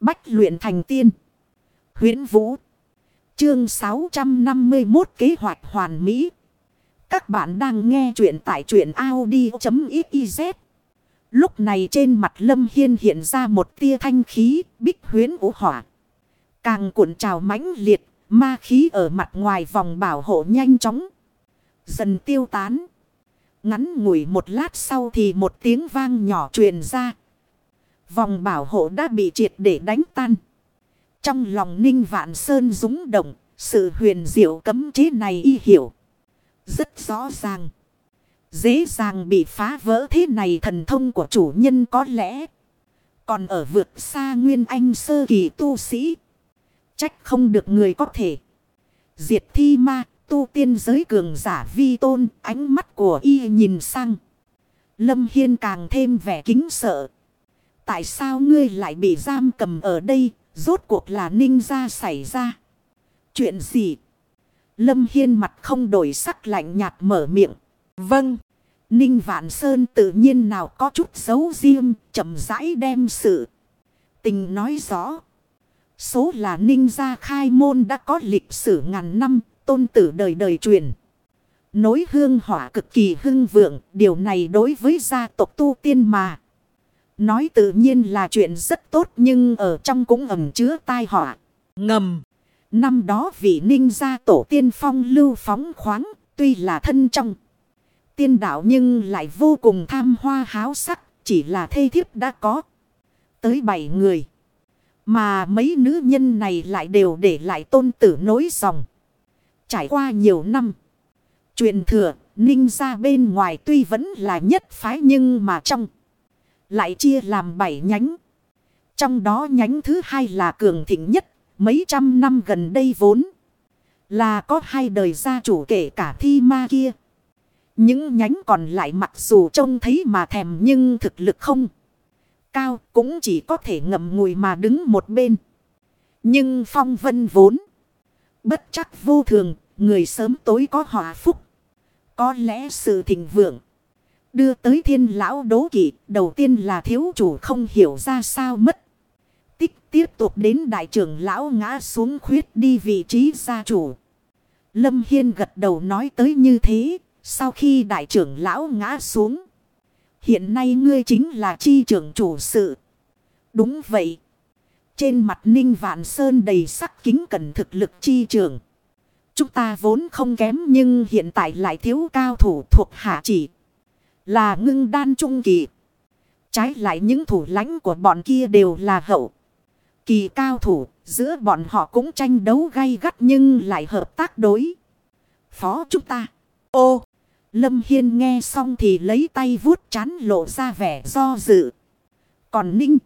Bách luyện thành tiên. huyễn Vũ. Chương 651 kế hoạch hoàn mỹ. Các bạn đang nghe truyện tại truyện Audi.xyz. Lúc này trên mặt Lâm Hiên hiện ra một tia thanh khí, bích huyến vũ hỏa. Càng cuộn trào mãnh liệt, ma khí ở mặt ngoài vòng bảo hộ nhanh chóng. Dần tiêu tán. Ngắn ngủi một lát sau thì một tiếng vang nhỏ truyền ra. Vòng bảo hộ đã bị triệt để đánh tan. Trong lòng ninh vạn sơn rúng động, sự huyền diệu cấm chế này y hiểu. Rất rõ ràng. Dễ dàng bị phá vỡ thế này thần thông của chủ nhân có lẽ. Còn ở vượt xa nguyên anh sơ kỳ tu sĩ. Trách không được người có thể. Diệt thi ma, tu tiên giới cường giả vi tôn, ánh mắt của y nhìn sang. Lâm Hiên càng thêm vẻ kính sợ. Tại sao ngươi lại bị giam cầm ở đây, rốt cuộc là ninh ra xảy ra? Chuyện gì? Lâm Hiên mặt không đổi sắc lạnh nhạt mở miệng. Vâng. Ninh Vạn Sơn tự nhiên nào có chút xấu riêng, chậm rãi đem sự. Tình nói rõ. Số là Ninh gia khai môn đã có lịch sử ngàn năm, tôn tử đời đời truyền. Nối hương hỏa cực kỳ hưng vượng, điều này đối với gia tộc tu tiên mà. Nói tự nhiên là chuyện rất tốt nhưng ở trong cũng ẩm chứa tai họa. Ngầm. Năm đó vị ninh gia tổ tiên phong lưu phóng khoáng, tuy là thân trong. Tiên đạo nhưng lại vô cùng tham hoa háo sắc, chỉ là thê thiếp đã có. Tới bảy người. Mà mấy nữ nhân này lại đều để lại tôn tử nối dòng. Trải qua nhiều năm. Chuyện thừa, ninh ra bên ngoài tuy vẫn là nhất phái nhưng mà trong. Lại chia làm bảy nhánh. Trong đó nhánh thứ hai là cường thịnh nhất. Mấy trăm năm gần đây vốn. Là có hai đời gia chủ kể cả thi ma kia. Những nhánh còn lại mặc dù trông thấy mà thèm nhưng thực lực không. Cao cũng chỉ có thể ngậm ngùi mà đứng một bên. Nhưng phong vân vốn. Bất chắc vô thường, người sớm tối có hòa phúc. Có lẽ sự thịnh vượng. Đưa tới thiên lão đố kỵ, đầu tiên là thiếu chủ không hiểu ra sao mất. Tích tiếp tục đến đại trưởng lão ngã xuống khuyết đi vị trí gia chủ. Lâm Hiên gật đầu nói tới như thế, sau khi đại trưởng lão ngã xuống. Hiện nay ngươi chính là chi trưởng chủ sự. Đúng vậy. Trên mặt Ninh Vạn Sơn đầy sắc kính cẩn thực lực chi trưởng. Chúng ta vốn không kém nhưng hiện tại lại thiếu cao thủ thuộc hạ chỉ. Là ngưng đan trung kỳ. Trái lại những thủ lãnh của bọn kia đều là hậu. Kỳ cao thủ, giữa bọn họ cũng tranh đấu gay gắt nhưng lại hợp tác đối. Phó chúng ta. Ô! Lâm Hiên nghe xong thì lấy tay vuốt chán lộ ra vẻ do dự. Còn Ninh.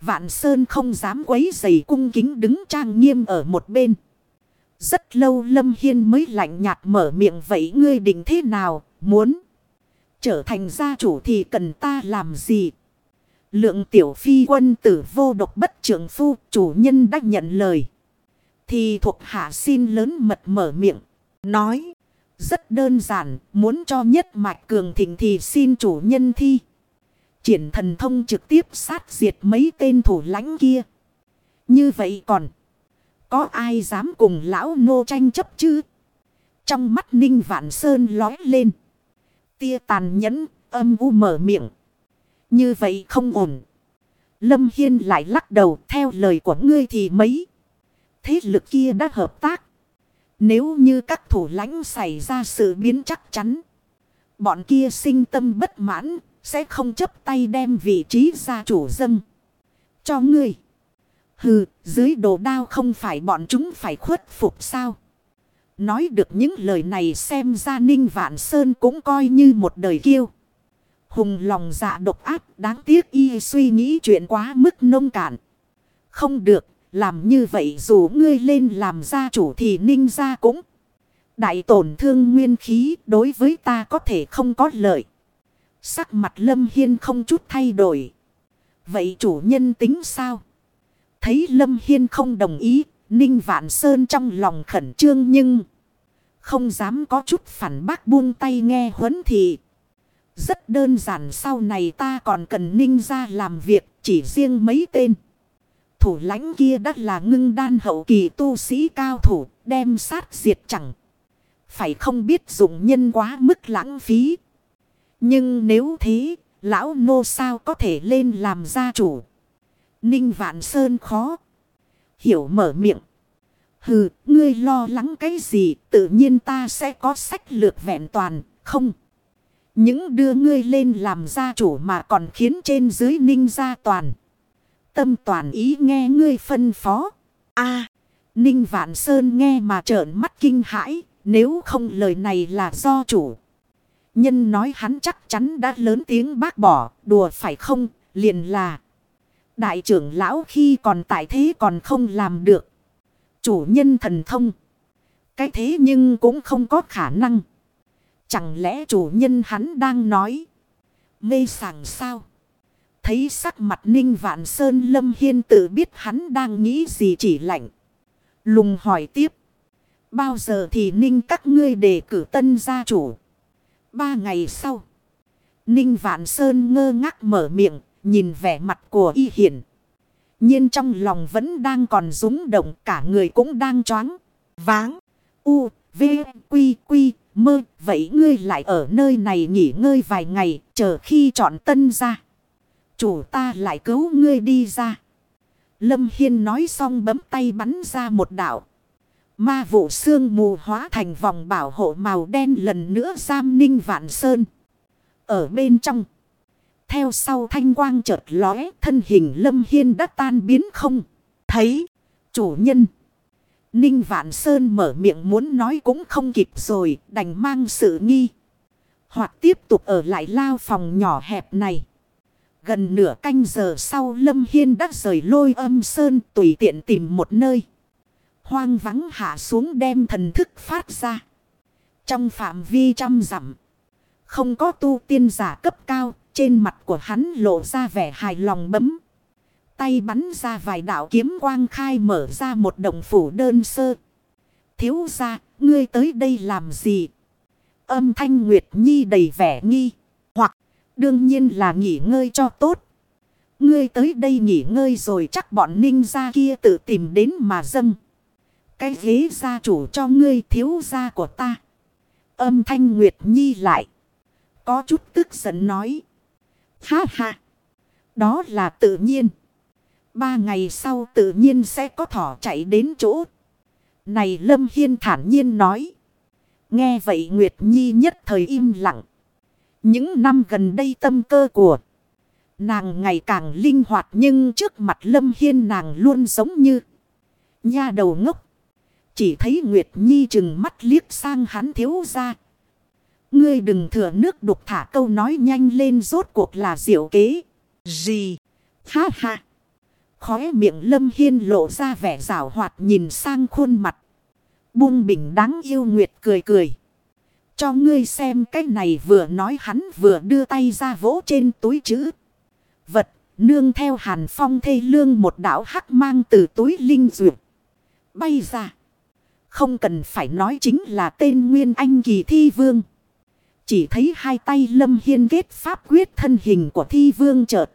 Vạn Sơn không dám quấy giày cung kính đứng trang nghiêm ở một bên. Rất lâu Lâm Hiên mới lạnh nhạt mở miệng vậy ngươi định thế nào, muốn trở thành gia chủ thì cần ta làm gì? Lượng tiểu phi quân tử vô độc bất trưởng phu, chủ nhân đã nhận lời. Thì thuộc hạ xin lớn mật mở miệng, nói. Rất đơn giản, muốn cho nhất mạch cường thịnh thì xin chủ nhân thi. Triển thần thông trực tiếp sát diệt mấy tên thủ lãnh kia. Như vậy còn, có ai dám cùng lão nô tranh chấp chứ? Trong mắt ninh vạn sơn lói lên. Tia tàn nhẫn, âm u mở miệng. Như vậy không ổn. Lâm Hiên lại lắc đầu theo lời của ngươi thì mấy. Thế lực kia đã hợp tác. Nếu như các thủ lãnh xảy ra sự biến chắc chắn. Bọn kia sinh tâm bất mãn. Sẽ không chấp tay đem vị trí gia chủ dâng. Cho ngươi. Hừ, dưới đồ đao không phải bọn chúng phải khuất phục sao. Nói được những lời này xem ra Ninh Vạn Sơn cũng coi như một đời kiêu. Hùng lòng dạ độc ác đáng tiếc y suy nghĩ chuyện quá mức nông cạn. Không được, làm như vậy dù ngươi lên làm gia chủ thì ninh gia cũng. Đại tổn thương nguyên khí đối với ta có thể không có lợi. Sắc mặt Lâm Hiên không chút thay đổi. Vậy chủ nhân tính sao? Thấy Lâm Hiên không đồng ý, Ninh Vạn Sơn trong lòng khẩn trương nhưng không dám có chút phản bác buông tay nghe huấn thị. Rất đơn giản sau này ta còn cần Ninh ra làm việc chỉ riêng mấy tên Thủ lãnh kia đã là ngưng đan hậu kỳ tu sĩ cao thủ, đem sát diệt chẳng. Phải không biết dụng nhân quá mức lãng phí. Nhưng nếu thế, lão nô sao có thể lên làm gia chủ. Ninh Vạn Sơn khó. Hiểu mở miệng. Hừ, ngươi lo lắng cái gì, tự nhiên ta sẽ có sách lược vẹn toàn, không. Những đưa ngươi lên làm gia chủ mà còn khiến trên dưới ninh gia toàn. Tâm toàn ý nghe ngươi phân phó. a Ninh Vạn Sơn nghe mà trợn mắt kinh hãi, nếu không lời này là do chủ. Nhân nói hắn chắc chắn đã lớn tiếng bác bỏ, đùa phải không, liền là. Đại trưởng lão khi còn tại thế còn không làm được. Chủ nhân thần thông. Cái thế nhưng cũng không có khả năng. Chẳng lẽ chủ nhân hắn đang nói. Mê sảng sao. Thấy sắc mặt ninh vạn sơn lâm hiên tự biết hắn đang nghĩ gì chỉ lạnh. Lùng hỏi tiếp. Bao giờ thì ninh các ngươi đề cử tân gia chủ. Ba ngày sau. Ninh vạn sơn ngơ ngác mở miệng. Nhìn vẻ mặt của y hiển. nhiên trong lòng vẫn đang còn rúng động. Cả người cũng đang choáng. Váng. U. V. Quy. Quy. Mơ. Vậy ngươi lại ở nơi này nghỉ ngơi vài ngày. Chờ khi chọn tân ra. Chủ ta lại cứu ngươi đi ra. Lâm Hiên nói xong bấm tay bắn ra một đạo. Ma vụ xương mù hóa thành vòng bảo hộ màu đen lần nữa giam ninh vạn sơn. Ở bên trong. Theo sau thanh quang chợt lóe, thân hình lâm hiên đã tan biến không. Thấy. Chủ nhân. Ninh vạn sơn mở miệng muốn nói cũng không kịp rồi. Đành mang sự nghi. Hoặc tiếp tục ở lại lao phòng nhỏ hẹp này. Gần nửa canh giờ sau Lâm Hiên đã rời lôi âm sơn tùy tiện tìm một nơi. Hoang vắng hạ xuống đem thần thức phát ra. Trong phạm vi trăm dặm, Không có tu tiên giả cấp cao. Trên mặt của hắn lộ ra vẻ hài lòng bấm. Tay bắn ra vài đạo kiếm quang khai mở ra một đồng phủ đơn sơ. Thiếu ra, ngươi tới đây làm gì? Âm thanh Nguyệt Nhi đầy vẻ nghi. Hoặc Đương nhiên là nghỉ ngơi cho tốt. Ngươi tới đây nghỉ ngơi rồi chắc bọn ninh gia kia tự tìm đến mà dâng. Cái ghế gia chủ cho ngươi thiếu gia của ta. Âm thanh Nguyệt Nhi lại. Có chút tức giận nói. Ha ha. Đó là tự nhiên. Ba ngày sau tự nhiên sẽ có thỏ chạy đến chỗ. Này Lâm Hiên thản nhiên nói. Nghe vậy Nguyệt Nhi nhất thời im lặng. Những năm gần đây tâm cơ của nàng ngày càng linh hoạt nhưng trước mặt Lâm Hiên nàng luôn giống như nha đầu ngốc. Chỉ thấy Nguyệt Nhi chừng mắt liếc sang hắn thiếu ra. Ngươi đừng thừa nước đục thả câu nói nhanh lên rốt cuộc là diệu kế. Gì? Ha ha! Khóe miệng Lâm Hiên lộ ra vẻ rảo hoạt nhìn sang khuôn mặt. Buông bình đáng yêu Nguyệt cười cười. Cho ngươi xem cái này vừa nói hắn vừa đưa tay ra vỗ trên túi chữ. Vật, nương theo hàn phong thê lương một đảo hắc mang từ túi linh duyệt. Bay ra. Không cần phải nói chính là tên Nguyên Anh kỳ thi vương. Chỉ thấy hai tay lâm hiên kết pháp quyết thân hình của thi vương chợt.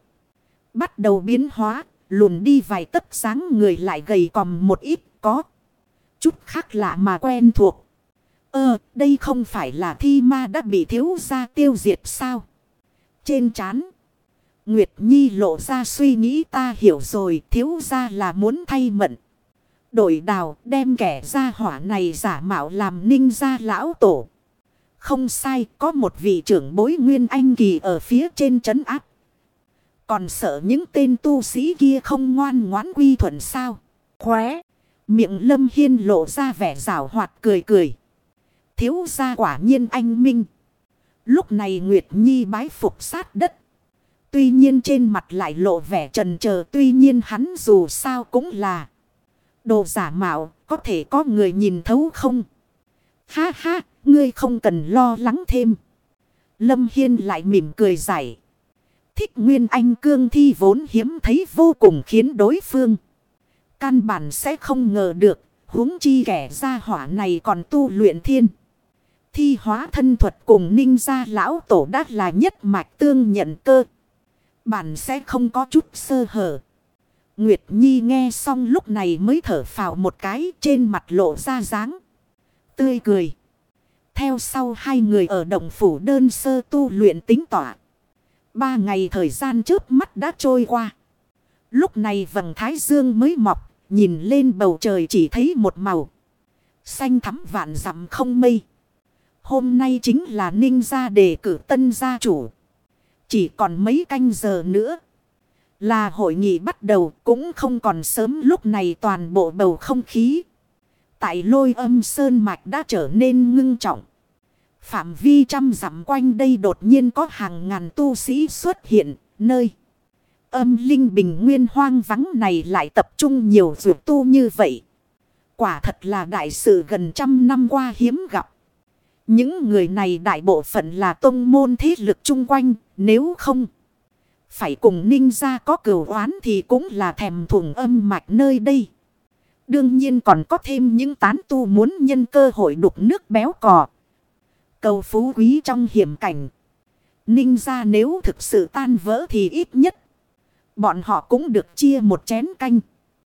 Bắt đầu biến hóa, lùn đi vài tấc sáng người lại gầy còm một ít có. Chút khác lạ mà quen thuộc. ờ đây không phải là thi ma đã bị thiếu gia tiêu diệt sao? Trên chán. Nguyệt Nhi lộ ra suy nghĩ ta hiểu rồi thiếu gia là muốn thay mận. Đổi đào đem kẻ gia hỏa này giả mạo làm ninh gia lão tổ. Không sai có một vị trưởng bối nguyên anh kỳ ở phía trên trấn áp. Còn sợ những tên tu sĩ kia không ngoan ngoãn quy thuận sao? Khóe. Miệng lâm hiên lộ ra vẻ rào hoạt cười cười. Thiếu gia quả nhiên anh minh. Lúc này Nguyệt Nhi bái phục sát đất. Tuy nhiên trên mặt lại lộ vẻ trần chờ Tuy nhiên hắn dù sao cũng là đồ giả mạo. Có thể có người nhìn thấu không? Ha ha, ngươi không cần lo lắng thêm. Lâm Hiên lại mỉm cười giải. Thích Nguyên Anh cương thi vốn hiếm thấy vô cùng khiến đối phương. Căn bản sẽ không ngờ được. huống chi kẻ gia hỏa này còn tu luyện thiên thi hóa thân thuật cùng ninh gia lão tổ đát là nhất mạch tương nhận cơ. Bản sẽ không có chút sơ hở. Nguyệt Nhi nghe xong lúc này mới thở phào một cái trên mặt lộ ra dáng. Tươi cười. Theo sau hai người ở động phủ đơn sơ tu luyện tính tỏa. Ba ngày thời gian trước mắt đã trôi qua. Lúc này vầng thái dương mới mọc. Nhìn lên bầu trời chỉ thấy một màu. Xanh thắm vạn dặm không mây. Hôm nay chính là ninh gia đề cử tân gia chủ. Chỉ còn mấy canh giờ nữa. Là hội nghị bắt đầu, cũng không còn sớm lúc này toàn bộ bầu không khí. Tại lôi âm sơn mạch đã trở nên ngưng trọng. Phạm vi trăm dặm quanh đây đột nhiên có hàng ngàn tu sĩ xuất hiện, nơi âm linh bình nguyên hoang vắng này lại tập trung nhiều dược tu như vậy. Quả thật là đại sự gần trăm năm qua hiếm gặp. Những người này đại bộ phận là tông môn thế lực chung quanh, nếu không phải cùng ninh ra có cửu oán thì cũng là thèm thuồng âm mạch nơi đây. Đương nhiên còn có thêm những tán tu muốn nhân cơ hội đục nước béo cò. Cầu phú quý trong hiểm cảnh. Ninh ra nếu thực sự tan vỡ thì ít nhất. Bọn họ cũng được chia một chén canh.